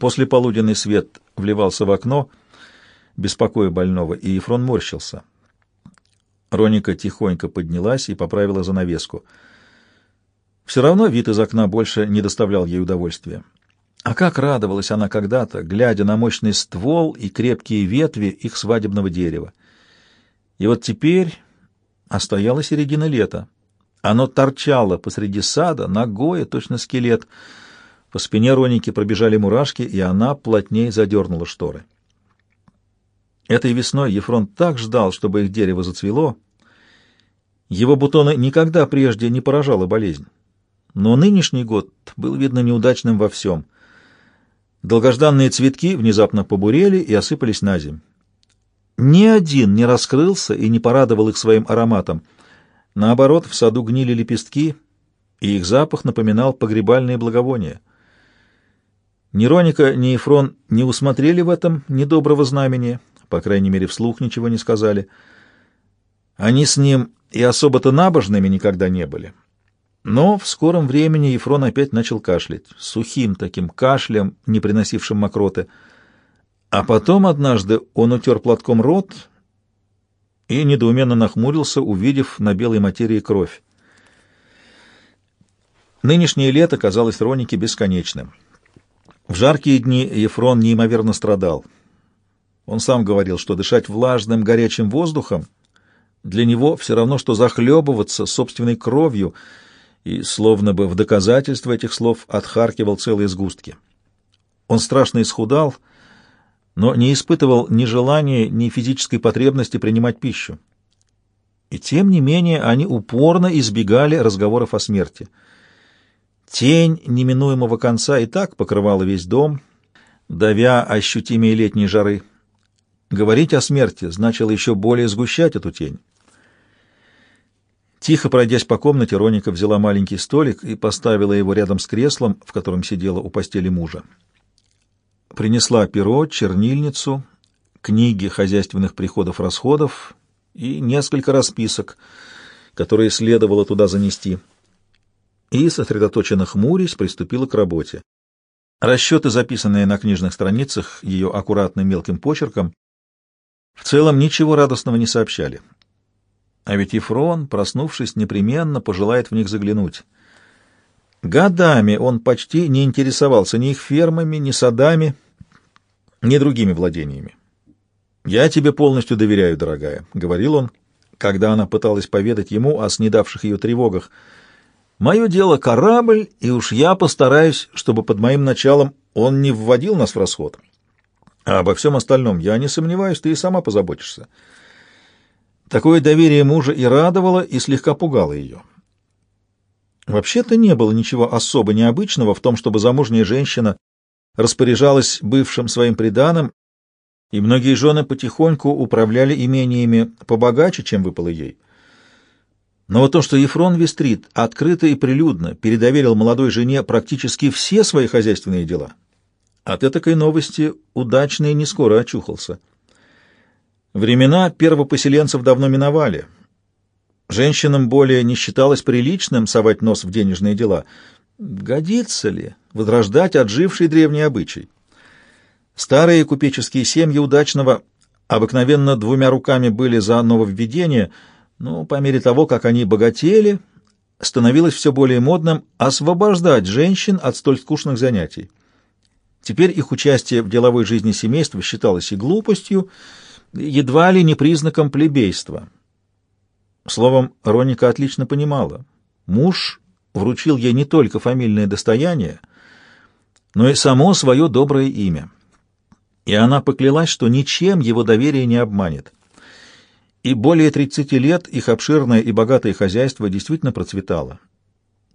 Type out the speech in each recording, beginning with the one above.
После полуденный свет вливался в окно, беспокоя больного, и Ефрон морщился. Роника тихонько поднялась и поправила занавеску. Все равно вид из окна больше не доставлял ей удовольствия. А как радовалась она когда-то, глядя на мощный ствол и крепкие ветви их свадебного дерева. И вот теперь остояла середина лета. Оно торчало посреди сада, ногое, точно скелет. По спине Роники пробежали мурашки, и она плотнее задернула шторы. Этой весной Ефрон так ждал, чтобы их дерево зацвело. Его бутоны никогда прежде не поражала болезнь. Но нынешний год был, видно, неудачным во всем. Долгожданные цветки внезапно побурели и осыпались на земь. Ни один не раскрылся и не порадовал их своим ароматом. Наоборот, в саду гнили лепестки, и их запах напоминал погребальные благовония. Ни Роника, ни Ефрон не усмотрели в этом недоброго знамения, по крайней мере, вслух ничего не сказали. Они с ним и особо-то набожными никогда не были. Но в скором времени Ефрон опять начал кашлять, сухим таким кашлем, не приносившим мокроты. А потом однажды он утер платком рот и недоуменно нахмурился, увидев на белой материи кровь. Нынешнее лето казалось Ронике бесконечным. В жаркие дни Ефрон неимоверно страдал. Он сам говорил, что дышать влажным горячим воздухом для него все равно, что захлебываться собственной кровью, и словно бы в доказательство этих слов отхаркивал целые сгустки. Он страшно исхудал, но не испытывал ни желания, ни физической потребности принимать пищу. И тем не менее они упорно избегали разговоров о смерти. Тень неминуемого конца и так покрывала весь дом, давя ощутимые летние жары. Говорить о смерти значило еще более сгущать эту тень. Тихо пройдясь по комнате, Роника взяла маленький столик и поставила его рядом с креслом, в котором сидела у постели мужа принесла перо, чернильницу, книги хозяйственных приходов-расходов и несколько расписок, которые следовало туда занести. И, сосредоточенно хмурясь, приступила к работе. Расчеты, записанные на книжных страницах ее аккуратным мелким почерком, в целом ничего радостного не сообщали. А ведь Ефрон, проснувшись, непременно пожелает в них заглянуть. Годами он почти не интересовался ни их фермами, ни садами, ни другими владениями. «Я тебе полностью доверяю, дорогая», — говорил он, когда она пыталась поведать ему о снедавших ее тревогах. «Мое дело — корабль, и уж я постараюсь, чтобы под моим началом он не вводил нас в расход. А обо всем остальном, я не сомневаюсь, ты и сама позаботишься». Такое доверие мужа и радовало, и слегка пугало ее. Вообще-то не было ничего особо необычного в том, чтобы замужняя женщина распоряжалась бывшим своим приданым, и многие жены потихоньку управляли имениями побогаче, чем выпало ей. Но вот то, что Ефрон Вестрит открыто и прилюдно передоверил молодой жене практически все свои хозяйственные дела, от этой новости удачный не скоро очухался. Времена первопоселенцев давно миновали. Женщинам более не считалось приличным совать нос в денежные дела. Годится ли? возрождать отживший древний обычай. Старые купеческие семьи удачного обыкновенно двумя руками были за нововведение, но по мере того, как они богатели, становилось все более модным освобождать женщин от столь скучных занятий. Теперь их участие в деловой жизни семейства считалось и глупостью, едва ли не признаком плебейства. Словом, Роника отлично понимала. Муж вручил ей не только фамильное достояние, но и само свое доброе имя. И она поклялась, что ничем его доверие не обманет. И более 30 лет их обширное и богатое хозяйство действительно процветало.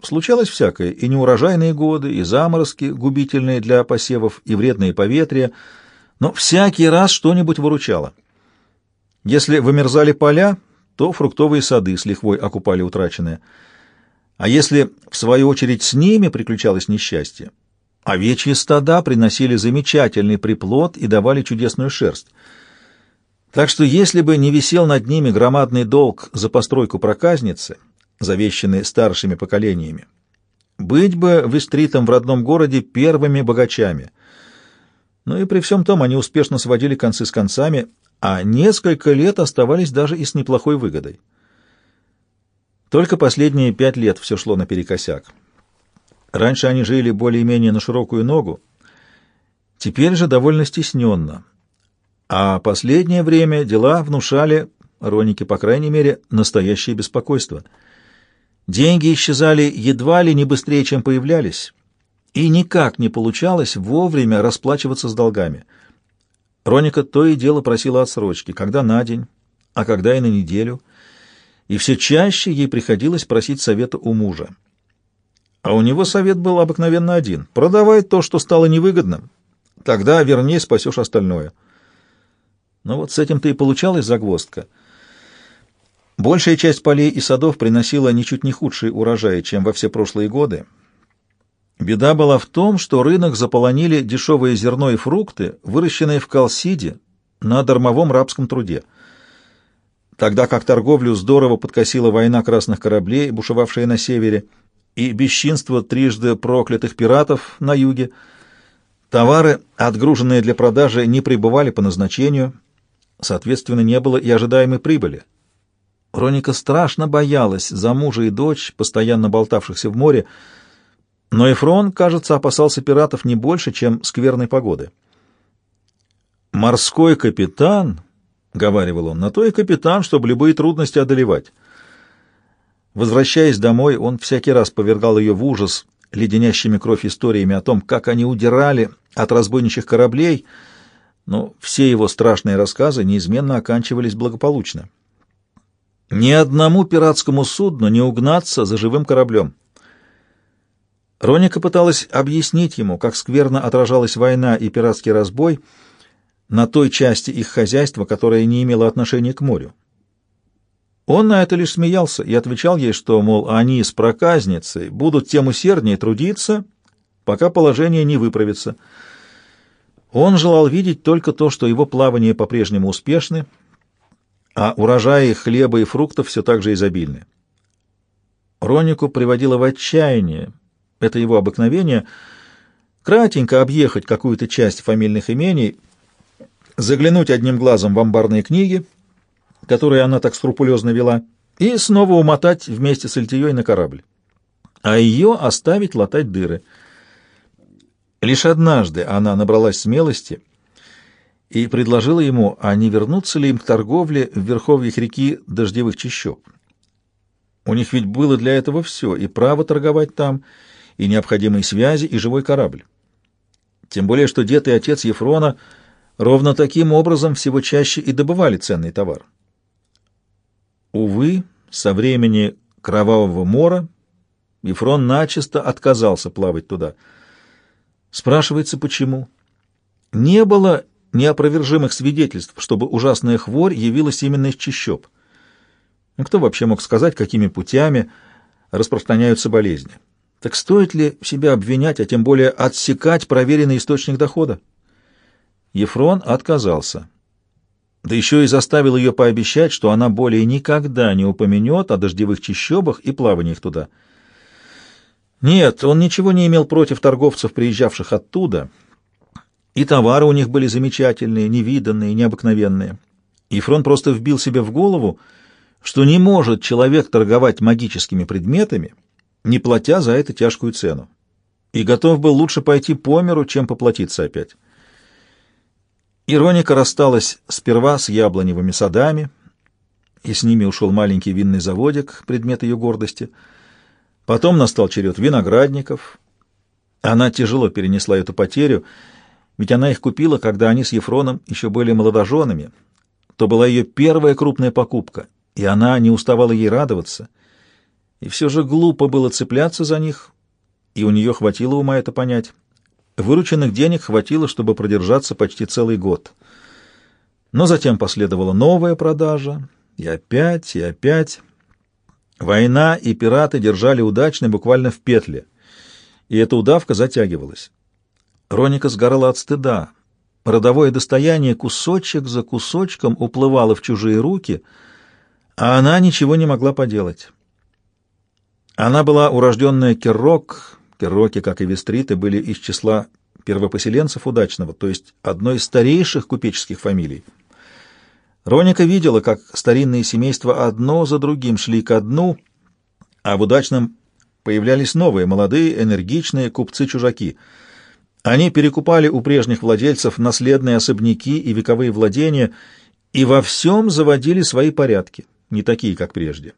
Случалось всякое, и неурожайные годы, и заморозки, губительные для посевов, и вредные поветрия, но всякий раз что-нибудь выручало. Если вымерзали поля, то фруктовые сады с лихвой окупали утраченное. А если, в свою очередь, с ними приключалось несчастье, Овечьи стада приносили замечательный приплод и давали чудесную шерсть. Так что если бы не висел над ними громадный долг за постройку проказницы, завещанный старшими поколениями, быть бы вестритом в родном городе первыми богачами. Но и при всем том они успешно сводили концы с концами, а несколько лет оставались даже и с неплохой выгодой. Только последние пять лет все шло наперекосяк. Раньше они жили более-менее на широкую ногу, теперь же довольно стесненно. А последнее время дела внушали, Ронике, по крайней мере, настоящее беспокойство. Деньги исчезали едва ли не быстрее, чем появлялись, и никак не получалось вовремя расплачиваться с долгами. Роника то и дело просила отсрочки, когда на день, а когда и на неделю, и все чаще ей приходилось просить совета у мужа. А у него совет был обыкновенно один — продавай то, что стало невыгодным, тогда, вернее, спасешь остальное. Но вот с этим-то и получалась загвоздка. Большая часть полей и садов приносила ничуть не худшие урожаи, чем во все прошлые годы — Беда была в том, что рынок заполонили дешевое зерно и фрукты, выращенные в Калсиде на дармовом рабском труде. Тогда как торговлю здорово подкосила война красных кораблей, бушевавшая на севере, и бесчинство трижды проклятых пиратов на юге, товары, отгруженные для продажи, не прибывали по назначению, соответственно, не было и ожидаемой прибыли. Роника страшно боялась за мужа и дочь, постоянно болтавшихся в море, но Эфрон, кажется, опасался пиратов не больше, чем скверной погоды. «Морской капитан», — говаривал он, — «на то и капитан, чтобы любые трудности одолевать». Возвращаясь домой, он всякий раз повергал ее в ужас леденящими кровь историями о том, как они удирали от разбойничьих кораблей, но все его страшные рассказы неизменно оканчивались благополучно. Ни одному пиратскому судну не угнаться за живым кораблем. Роника пыталась объяснить ему, как скверно отражалась война и пиратский разбой на той части их хозяйства, которая не имела отношения к морю. Он на это лишь смеялся и отвечал ей, что, мол, они с проказницей будут тем усерднее трудиться, пока положение не выправится. Он желал видеть только то, что его плавания по-прежнему успешны, а урожаи хлеба и фруктов все так же изобильны. Ронику приводило в отчаяние это его обыкновение кратенько объехать какую-то часть фамильных имений, заглянуть одним глазом в амбарные книги, которые она так скрупулезно вела, и снова умотать вместе с Альтией на корабль, а ее оставить латать дыры. Лишь однажды она набралась смелости и предложила ему, а не вернуться ли им к торговле в верховьях реки дождевых чащоб. У них ведь было для этого все, и право торговать там, и необходимые связи, и живой корабль. Тем более, что дед и отец Ефрона ровно таким образом всего чаще и добывали ценный товар. Увы, со времени Кровавого мора Ефрон начисто отказался плавать туда. Спрашивается, почему? Не было неопровержимых свидетельств, чтобы ужасная хворь явилась именно из чащоб. Ну, кто вообще мог сказать, какими путями распространяются болезни? Так стоит ли себя обвинять, а тем более отсекать проверенный источник дохода? Ефрон отказался. Да еще и заставил ее пообещать, что она более никогда не упомянет о дождевых чащобах и плаваниях туда. Нет, он ничего не имел против торговцев, приезжавших оттуда, и товары у них были замечательные, невиданные, необыкновенные. Ефрон просто вбил себе в голову, что не может человек торговать магическими предметами, не платя за это тяжкую цену, и готов был лучше пойти по миру, чем поплатиться опять. Ироника рассталась сперва с яблоневыми садами, и с ними ушел маленький винный заводик, предмет ее гордости. Потом настал черед виноградников. Она тяжело перенесла эту потерю, ведь она их купила, когда они с Ефроном еще были молодоженами. То была ее первая крупная покупка, и она не уставала ей радоваться — и все же глупо было цепляться за них, и у нее хватило ума это понять. Вырученных денег хватило, чтобы продержаться почти целый год. Но затем последовала новая продажа, и опять, и опять. Война и пираты держали удачно буквально в петле, и эта удавка затягивалась. Роника сгорала от стыда. Родовое достояние кусочек за кусочком уплывало в чужие руки, а она ничего не могла поделать. Она была урожденная Керрок, Керроки, как и Вестриты, были из числа первопоселенцев удачного, то есть одной из старейших купеческих фамилий. Роника видела, как старинные семейства одно за другим шли ко дну, а в удачном появлялись новые, молодые, энергичные купцы-чужаки. Они перекупали у прежних владельцев наследные особняки и вековые владения и во всем заводили свои порядки, не такие, как прежде.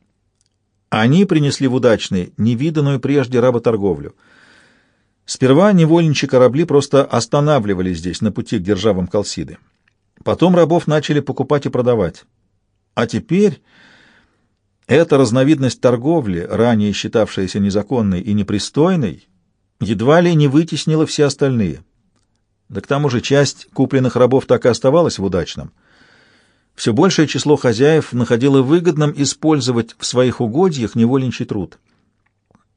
Они принесли в удачный невиданную прежде работорговлю. Сперва невольничьи корабли просто останавливались здесь, на пути к державам Калсиды. Потом рабов начали покупать и продавать. А теперь эта разновидность торговли, ранее считавшаяся незаконной и непристойной, едва ли не вытеснила все остальные. Да к тому же часть купленных рабов так и оставалась в удачном. Все большее число хозяев находило выгодным использовать в своих угодьях невольничий труд.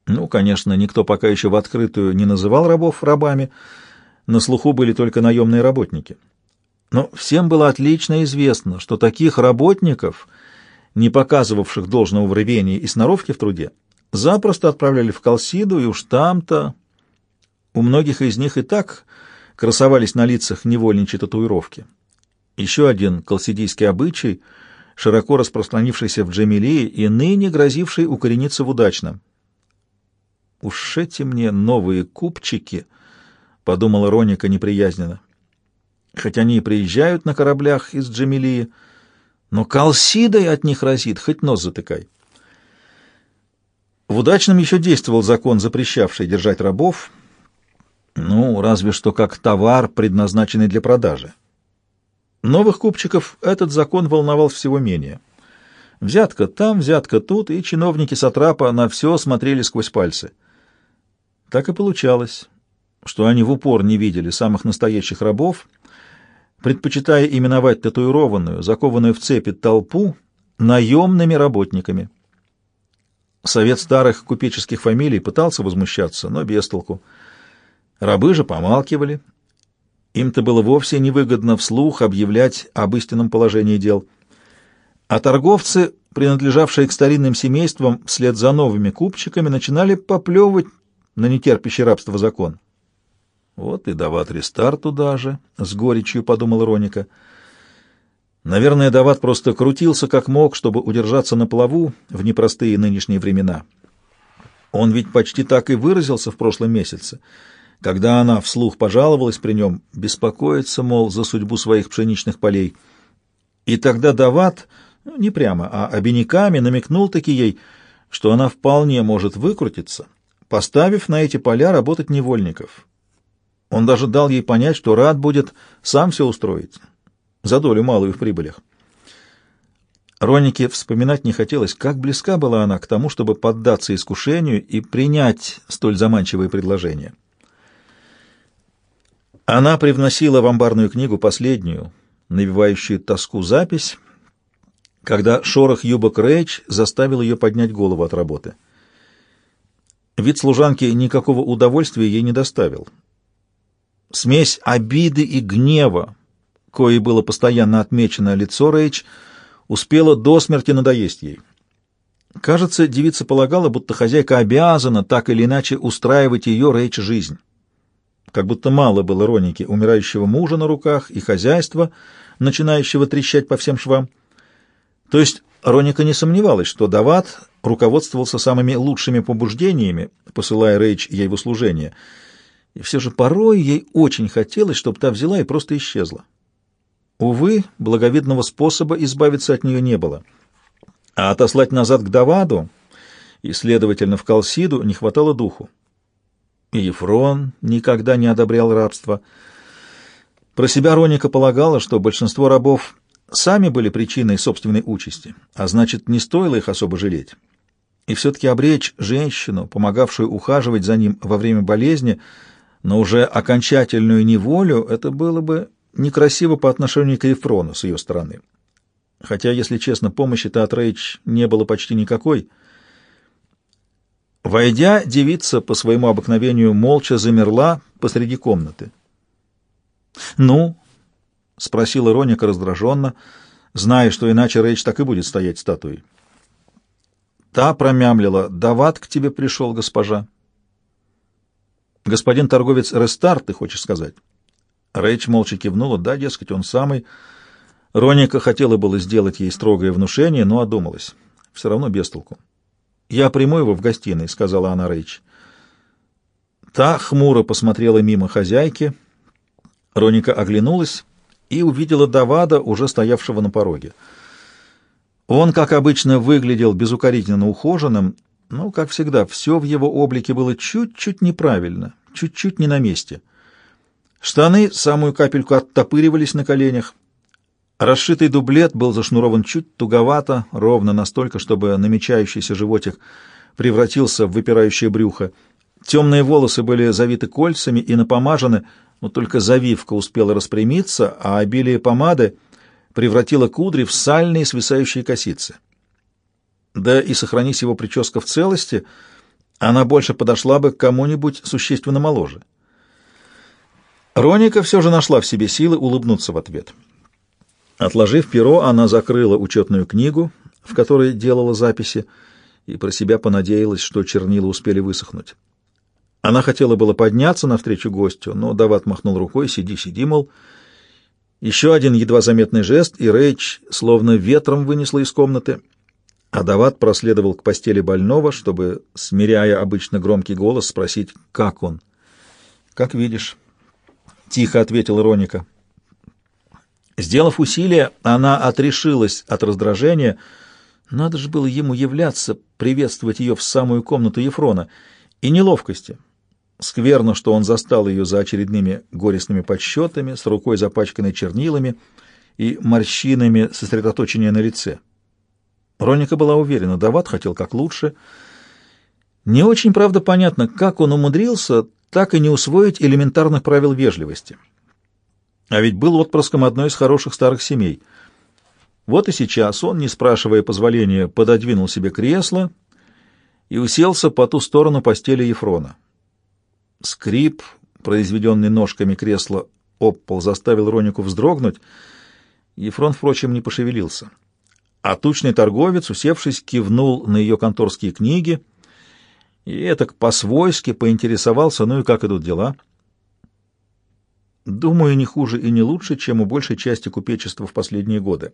Ну, конечно, никто пока еще в открытую не называл рабов рабами, на слуху были только наемные работники. Но всем было отлично известно, что таких работников, не показывавших должного рвения и сноровки в труде, запросто отправляли в Колсиду, и уж там-то у многих из них и так красовались на лицах невольничьи татуировки. Еще один колсидийский обычай, широко распространившийся в Джамилии и ныне грозивший укорениться в удачном. «Уж эти мне новые купчики!» — подумала Роника неприязненно хоть они и приезжают на кораблях из Джамилии, но колсидой от них разит, хоть нос затыкай. В удачном еще действовал закон, запрещавший держать рабов, ну, разве что как товар, предназначенный для продажи. Новых купчиков этот закон волновал всего менее. Взятка там, взятка тут, и чиновники Сатрапа на все смотрели сквозь пальцы. Так и получалось, что они в упор не видели самых настоящих рабов, предпочитая именовать татуированную, закованную в цепи толпу, наемными работниками. Совет старых купеческих фамилий пытался возмущаться, но без толку. Рабы же помалкивали. Им-то было вовсе невыгодно вслух объявлять об истинном положении дел. А торговцы, принадлежавшие к старинным семействам, вслед за новыми купчиками, начинали поплевывать на нетерпящий рабство закон. Вот и Дават Ристар туда же, — с горечью подумал Роника. Наверное, Дават просто крутился как мог, чтобы удержаться на плаву в непростые нынешние времена. Он ведь почти так и выразился в прошлом месяце, когда она вслух пожаловалась при нем, беспокоится, мол, за судьбу своих пшеничных полей. И тогда Дават, ну, не прямо, а обиняками намекнул-таки ей, что она вполне может выкрутиться, поставив на эти поля работать невольников, он даже дал ей понять, что рад будет сам все устроить, за долю малую в прибылях. Ронике вспоминать не хотелось, как близка была она к тому, чтобы поддаться искушению и принять столь заманчивое предложение. Она привносила в амбарную книгу последнюю, навевающую тоску запись, когда шорох юбок Рэйч заставил ее поднять голову от работы. Вид служанки никакого удовольствия ей не доставил. Смесь обиды и гнева, кое было постоянно отмечено лицо Рэйч, успела до смерти надоесть ей. Кажется, девица полагала, будто хозяйка обязана так или иначе устраивать ее Рэйч жизнь. Как будто мало было Роники, умирающего мужа на руках, и хозяйства, начинающего трещать по всем швам. То есть Роника не сомневалась, что Дават руководствовался самыми лучшими побуждениями, посылая Рэйч ей в услужение — и все же порой ей очень хотелось, чтобы та взяла и просто исчезла. Увы, благовидного способа избавиться от нее не было. А отослать назад к Даваду и, следовательно, в Калсиду не хватало духу. И Ефрон никогда не одобрял рабство. Про себя Роника полагала, что большинство рабов сами были причиной собственной участи, а значит, не стоило их особо жалеть. И все-таки обречь женщину, помогавшую ухаживать за ним во время болезни, но уже окончательную неволю это было бы некрасиво по отношению к Ефрону с ее стороны. Хотя, если честно, помощи-то от Рейч не было почти никакой. Войдя, девица по своему обыкновению молча замерла посреди комнаты. «Ну?» — спросила Роника раздраженно, зная, что иначе Рейч так и будет стоять статуей. Та промямлила. «Дават к тебе пришел, госпожа». Господин торговец Рестарт, ты хочешь сказать? Рэйч молча кивнула. Да, дескать, он самый. Роника хотела было сделать ей строгое внушение, но одумалась. Все равно без толку. «Я приму его в гостиной», — сказала она Рэйч. Та хмуро посмотрела мимо хозяйки. Роника оглянулась и увидела Давада, уже стоявшего на пороге. Он, как обычно, выглядел безукоризненно ухоженным, но, как всегда, все в его облике было чуть-чуть неправильно, чуть-чуть не на месте. Штаны самую капельку оттопыривались на коленях. Расшитый дублет был зашнурован чуть туговато, ровно настолько, чтобы намечающийся животик превратился в выпирающее брюхо. Темные волосы были завиты кольцами и напомажены, но только завивка успела распрямиться, а обилие помады превратило кудри в сальные свисающие косицы. Да и сохранись его прическа в целости, она больше подошла бы к кому-нибудь существенно моложе. Роника все же нашла в себе силы улыбнуться в ответ. Отложив перо, она закрыла учетную книгу, в которой делала записи, и про себя понадеялась, что чернила успели высохнуть. Она хотела было подняться навстречу гостю, но Дават махнул рукой, сиди, сиди, мол. Еще один едва заметный жест, и Рэйч словно ветром вынесла из комнаты, а Дават проследовал к постели больного, чтобы, смиряя обычно громкий голос, спросить, как он. «Как видишь», — тихо ответила Роника. Сделав усилие, она отрешилась от раздражения. Надо же было ему являться, приветствовать ее в самую комнату Ефрона. И неловкости. Скверно, что он застал ее за очередными горестными подсчетами, с рукой запачканной чернилами и морщинами сосредоточения на лице. Роника была уверена, Дават хотел как лучше. Не очень, правда, понятно, как он умудрился так и не усвоить элементарных правил вежливости. А ведь был отпрыском одной из хороших старых семей. Вот и сейчас он, не спрашивая позволения, пододвинул себе кресло и уселся по ту сторону постели Ефрона. Скрип, произведенный ножками кресла об пол, заставил Ронику вздрогнуть. Ефрон, впрочем, не пошевелился. А тучный торговец, усевшись, кивнул на ее конторские книги и этак по-свойски поинтересовался, ну и как идут дела — Думаю, не хуже и не лучше, чем у большей части купечества в последние годы.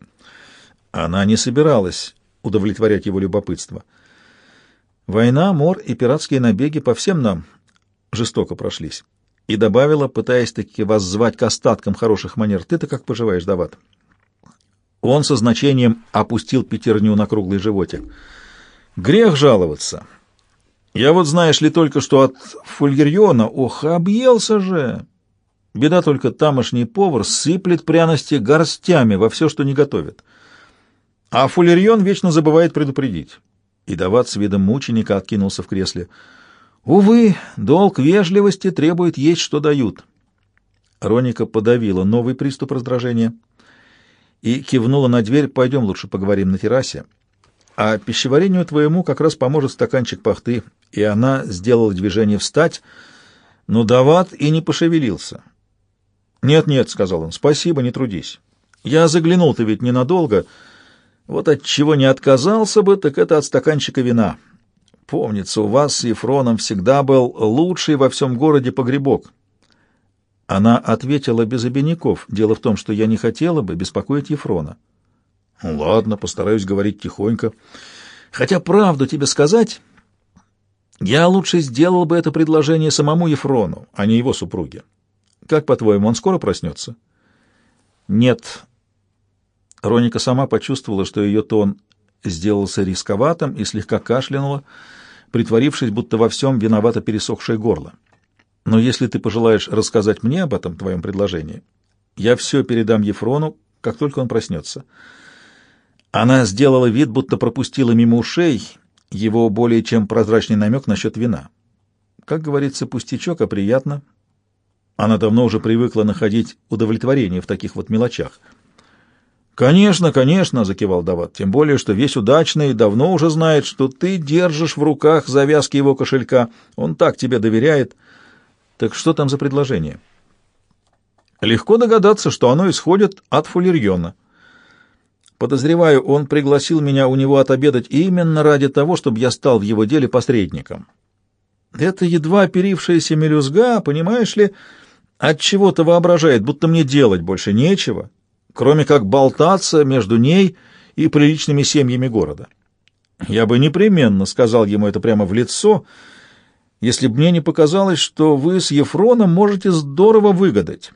Она не собиралась удовлетворять его любопытство. Война, мор и пиратские набеги по всем нам жестоко прошлись. И добавила, пытаясь таки воззвать к остаткам хороших манер, «Ты-то как поживаешь, Дават?» Он со значением опустил пятерню на круглый животик. «Грех жаловаться. Я вот, знаешь ли, только что от фульгерьона, ох, объелся же!» Беда только тамошний повар сыплет пряности горстями во все, что не готовит. А фуллерьон вечно забывает предупредить. И Дават с видом мученика откинулся в кресле. Увы, долг вежливости требует есть, что дают. Роника подавила новый приступ раздражения и кивнула на дверь. Пойдем лучше поговорим на террасе. А пищеварению твоему как раз поможет стаканчик пахты. И она сделала движение встать, но Дават и не пошевелился. «Нет-нет», — сказал он, — «спасибо, не трудись. Я заглянул-то ведь ненадолго. Вот от чего не отказался бы, так это от стаканчика вина. Помнится, у вас с Ефроном всегда был лучший во всем городе погребок». Она ответила без обиняков. Дело в том, что я не хотела бы беспокоить Ефрона. «Ну «Ладно, постараюсь говорить тихонько. Хотя правду тебе сказать, я лучше сделал бы это предложение самому Ефрону, а не его супруге. Как, по-твоему, он скоро проснется? Нет. Роника сама почувствовала, что ее тон сделался рисковатым и слегка кашлянула, притворившись, будто во всем виновато пересохшее горло. Но если ты пожелаешь рассказать мне об этом твоем предложении, я все передам Ефрону, как только он проснется. Она сделала вид, будто пропустила мимо ушей его более чем прозрачный намек насчет вина. Как говорится, пустячок, а приятно, она давно уже привыкла находить удовлетворение в таких вот мелочах. «Конечно, конечно», — закивал Дават, — «тем более, что весь удачный давно уже знает, что ты держишь в руках завязки его кошелька. Он так тебе доверяет. Так что там за предложение?» Легко догадаться, что оно исходит от Фуллерьона. Подозреваю, он пригласил меня у него отобедать именно ради того, чтобы я стал в его деле посредником. Это едва оперившаяся мелюзга, понимаешь ли, от чего-то воображает, будто мне делать больше нечего, кроме как болтаться между ней и приличными семьями города. Я бы непременно сказал ему это прямо в лицо, если бы мне не показалось, что вы с Ефроном можете здорово выгадать.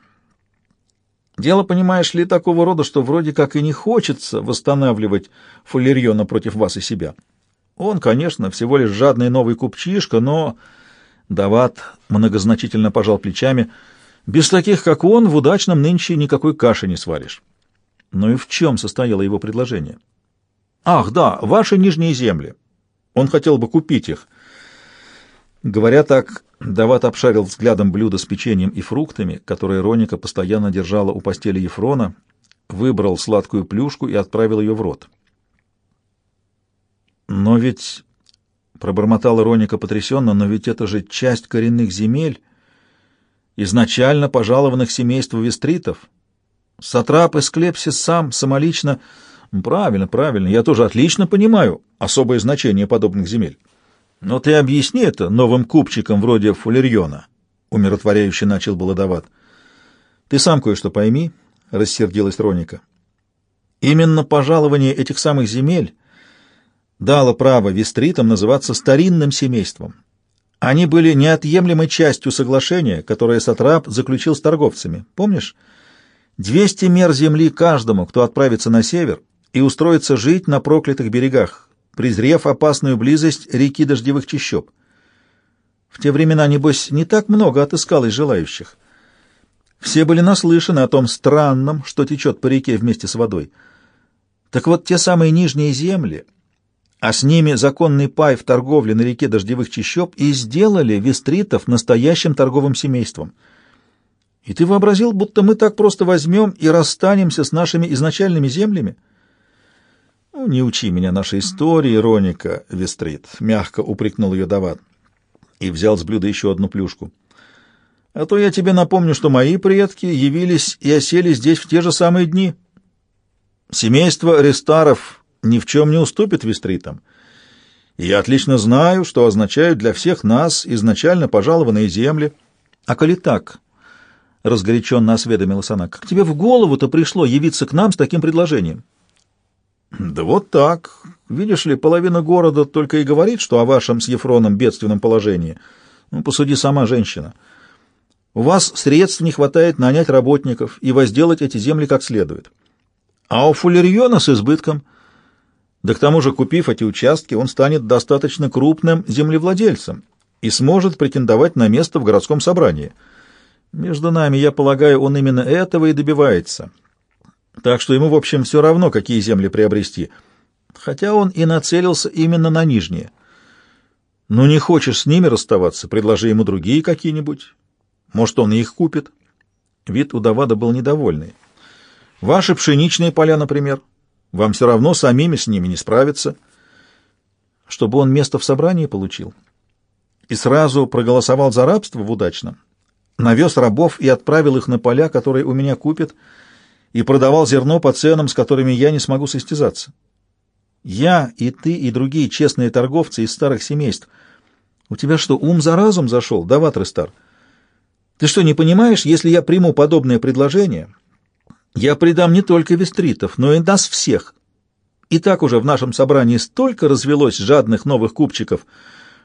Дело, понимаешь ли, такого рода, что вроде как и не хочется восстанавливать Фуллерьона против вас и себя. Он, конечно, всего лишь жадный новый купчишка, но... Дават многозначительно пожал плечами. Без таких, как он, в удачном нынче никакой каши не сваришь. Ну и в чем состояло его предложение? Ах, да, ваши нижние земли. Он хотел бы купить их. Говоря так, Дават обшарил взглядом блюдо с печеньем и фруктами, которые Роника постоянно держала у постели Ефрона, выбрал сладкую плюшку и отправил ее в рот. «Но ведь...» — пробормотала Роника потрясенно, «но ведь это же часть коренных земель, изначально пожалованных семейству вестритов. Сатрап Эсклепсис сам, самолично...» «Правильно, правильно, я тоже отлично понимаю особое значение подобных земель». Но ты объясни это новым купчикам вроде Фуллерьона, — умиротворяюще начал Баладоват. Ты сам кое-что пойми, — рассердилась Роника. Именно пожалование этих самых земель дало право вестритам называться старинным семейством. Они были неотъемлемой частью соглашения, которое Сатрап заключил с торговцами. Помнишь? Двести мер земли каждому, кто отправится на север и устроится жить на проклятых берегах, презрев опасную близость реки дождевых чащоб. В те времена, небось, не так много отыскалось желающих. Все были наслышаны о том странном, что течет по реке вместе с водой. Так вот, те самые нижние земли, а с ними законный пай в торговле на реке дождевых чащоб, и сделали вестритов настоящим торговым семейством. И ты вообразил, будто мы так просто возьмем и расстанемся с нашими изначальными землями? — «Ну, не учи меня нашей истории, Роника Вестрит», — мягко упрекнул ее Дават и взял с блюда еще одну плюшку. «А то я тебе напомню, что мои предки явились и осели здесь в те же самые дни. Семейство Рестаров ни в чем не уступит Вестритам. И я отлично знаю, что означают для всех нас изначально пожалованные земли. А коли так...» — разгоряченно осведомилась она. — Как тебе в голову-то пришло явиться к нам с таким предложением? Да вот так. Видишь ли, половина города только и говорит, что о вашем с Ефроном бедственном положении. Ну, посуди сама женщина. У вас средств не хватает нанять работников и возделать эти земли как следует. А у Фуллерьона с избытком. Да к тому же, купив эти участки, он станет достаточно крупным землевладельцем и сможет претендовать на место в городском собрании. Между нами, я полагаю, он именно этого и добивается. Так что ему, в общем, все равно, какие земли приобрести. Хотя он и нацелился именно на нижние. Ну, не хочешь с ними расставаться, предложи ему другие какие-нибудь. Может, он и их купит. Вид у Давада был недовольный. Ваши пшеничные поля, например. Вам все равно самими с ними не справиться. Чтобы он место в собрании получил. И сразу проголосовал за рабство в удачном. Навез рабов и отправил их на поля, которые у меня купят — и продавал зерно по ценам, с которыми я не смогу состязаться. Я и ты, и другие честные торговцы из старых семейств. У тебя что, ум за разум зашел, да, Ватрестар? Ты что, не понимаешь, если я приму подобное предложение, я предам не только вестритов, но и нас всех. И так уже в нашем собрании столько развелось жадных новых купчиков,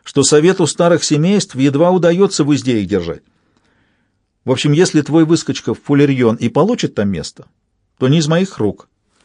что совету старых семейств едва удается в узде их держать. В общем, если твой выскочка в Фуллерьон и получит там место, то не из моих рук.